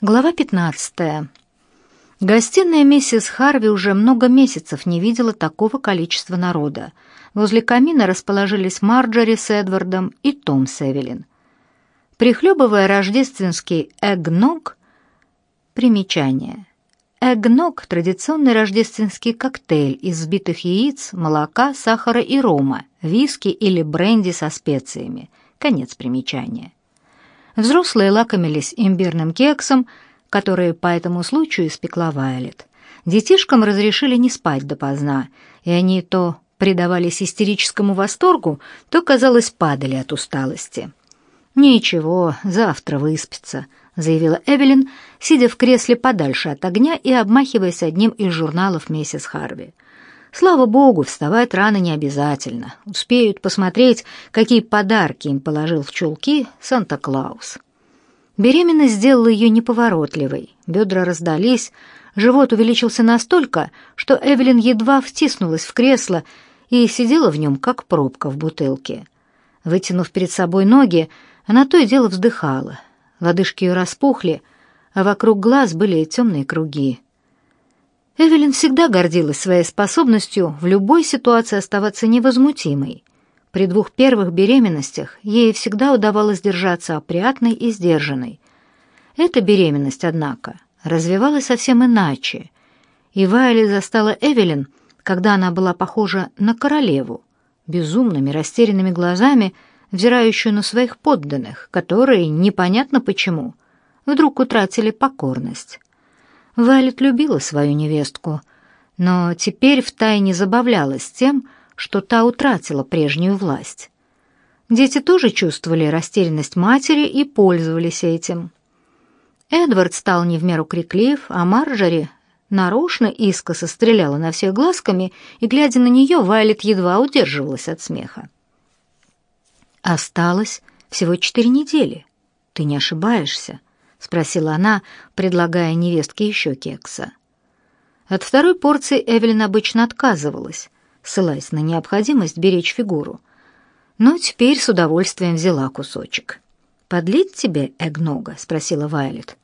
Глава 15. Гостиная миссис Харви уже много месяцев не видела такого количества народа. Возле камина расположились Марджори с Эдвардом и Том с. Прихлебывая рождественский эгног, примечание. Эгног – традиционный рождественский коктейль из взбитых яиц, молока, сахара и рома, виски или бренди со специями. Конец примечания. Взрослые лакомились имбирным кексом, который по этому случаю испекла Вайлет. Детишкам разрешили не спать допоздна, и они то предавались истерическому восторгу, то, казалось, падали от усталости. «Ничего, завтра выспится», — заявила Эвелин, сидя в кресле подальше от огня и обмахиваясь одним из журналов миссис Харви. Слава богу, вставать рано не обязательно. Успеют посмотреть, какие подарки им положил в чулки Санта-Клаус. Беременность сделала ее неповоротливой. Бедра раздались, живот увеличился настолько, что Эвелин едва втиснулась в кресло и сидела в нем, как пробка в бутылке. Вытянув перед собой ноги, она то и дело вздыхала. Лодыжки ее распухли, а вокруг глаз были темные круги. Эвелин всегда гордилась своей способностью в любой ситуации оставаться невозмутимой. При двух первых беременностях ей всегда удавалось держаться опрятной и сдержанной. Эта беременность, однако, развивалась совсем иначе, и Вайли застала Эвелин, когда она была похожа на королеву, безумными растерянными глазами, взирающую на своих подданных, которые, непонятно почему, вдруг утратили покорность. Вайлет любила свою невестку, но теперь втайне забавлялась тем, что та утратила прежнюю власть. Дети тоже чувствовали растерянность матери и пользовались этим. Эдвард стал не в меру криклив, а Марджори нарочно искоса стреляла на всех глазками, и, глядя на нее, Вайлет едва удерживалась от смеха. «Осталось всего четыре недели. Ты не ошибаешься?» — спросила она, предлагая невестке еще кекса. От второй порции Эвелин обычно отказывалась, ссылаясь на необходимость беречь фигуру. Но теперь с удовольствием взяла кусочек. «Подлить тебе эгнога?» — спросила Вайлет.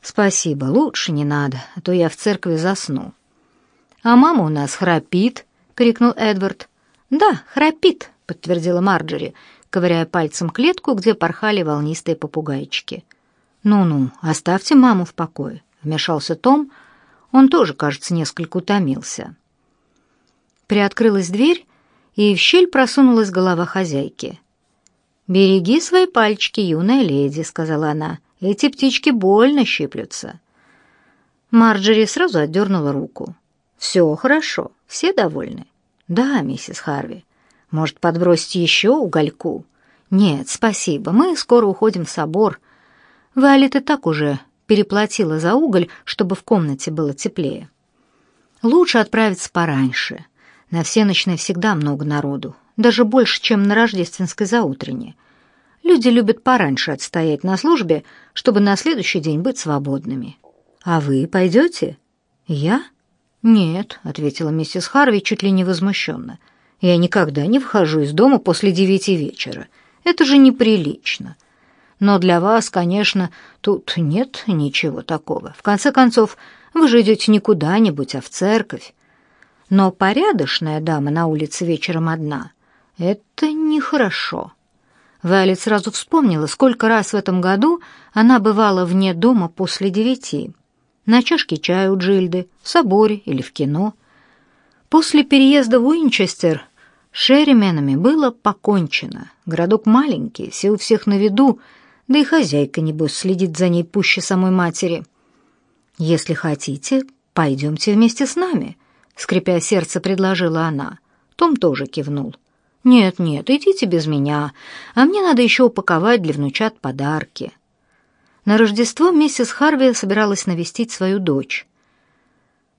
«Спасибо, лучше не надо, а то я в церкви засну». «А мама у нас храпит!» — крикнул Эдвард. «Да, храпит», — подтвердила Марджори, ковыряя пальцем клетку, где порхали волнистые попугайчики. «Ну-ну, оставьте маму в покое», — вмешался Том. Он тоже, кажется, несколько утомился. Приоткрылась дверь, и в щель просунулась голова хозяйки. «Береги свои пальчики, юная леди», — сказала она. «Эти птички больно щиплются». Марджери сразу отдернула руку. «Все хорошо, все довольны?» «Да, миссис Харви. Может, подбросить еще угольку?» «Нет, спасибо, мы скоро уходим в собор», Виолет и так уже переплатила за уголь, чтобы в комнате было теплее. Лучше отправиться пораньше. На всеночной всегда много народу, даже больше, чем на рождественской заутренне. Люди любят пораньше отстоять на службе, чтобы на следующий день быть свободными. А вы пойдете? Я? Нет, ответила миссис Харви чуть ли не возмущенно. Я никогда не выхожу из дома после девяти вечера. Это же неприлично. Но для вас, конечно, тут нет ничего такого. В конце концов, вы же идете не куда-нибудь, а в церковь. Но порядочная дама на улице вечером одна — это нехорошо. Вайлет сразу вспомнила, сколько раз в этом году она бывала вне дома после девяти. На чашке чая у Джильды, в соборе или в кино. После переезда в Уинчестер Шеррименами было покончено. Городок маленький, у всех на виду — да и хозяйка, небось, следит за ней пуще самой матери. «Если хотите, пойдемте вместе с нами», — скрипя сердце, предложила она. Том тоже кивнул. «Нет, нет, идите без меня, а мне надо еще упаковать для внучат подарки». На Рождество миссис Харви собиралась навестить свою дочь.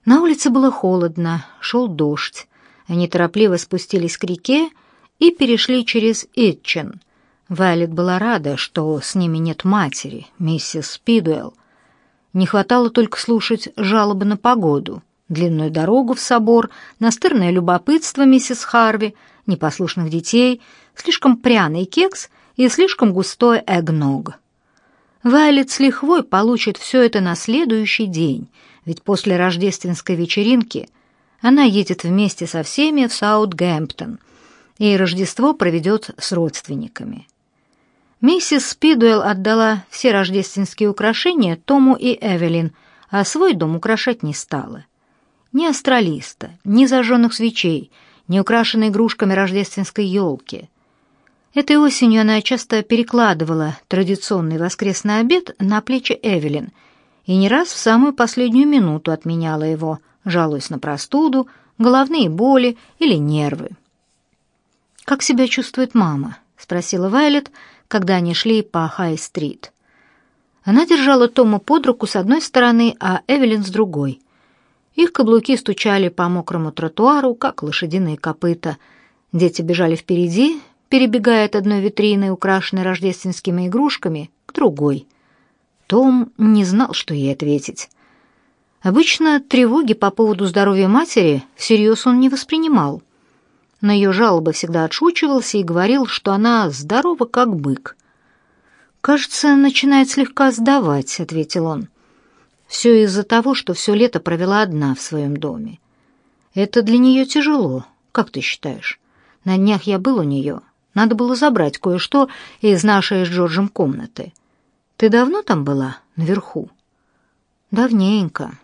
На улице было холодно, шел дождь. Они торопливо спустились к реке и перешли через Итчен, Вайлет была рада, что с ними нет матери, миссис Спидуэлл. Не хватало только слушать жалобы на погоду, длинную дорогу в собор, настырное любопытство миссис Харви, непослушных детей, слишком пряный кекс и слишком густой эгног. Вайлет с лихвой получит все это на следующий день, ведь после рождественской вечеринки она едет вместе со всеми в Саутгемптон и Рождество проведет с родственниками. Миссис Спидуэлл отдала все рождественские украшения Тому и Эвелин, а свой дом украшать не стала. Ни астралиста, ни зажженных свечей, ни украшенной игрушками рождественской елки. Этой осенью она часто перекладывала традиционный воскресный обед на плечи Эвелин и не раз в самую последнюю минуту отменяла его, жалуясь на простуду, головные боли или нервы. «Как себя чувствует мама?» — спросила Вайлет, когда они шли по Хай-стрит. Она держала Тома под руку с одной стороны, а Эвелин с другой. Их каблуки стучали по мокрому тротуару, как лошадиные копыта. Дети бежали впереди, перебегая от одной витрины, украшенной рождественскими игрушками, к другой. Том не знал, что ей ответить. Обычно тревоги по поводу здоровья матери всерьез он не воспринимал. На ее жалобы всегда отшучивался и говорил, что она здорова, как бык. «Кажется, начинает слегка сдавать», — ответил он. «Все из-за того, что все лето провела одна в своем доме. Это для нее тяжело, как ты считаешь? На днях я был у нее. Надо было забрать кое-что из нашей с Джорджем комнаты. Ты давно там была, наверху?» «Давненько.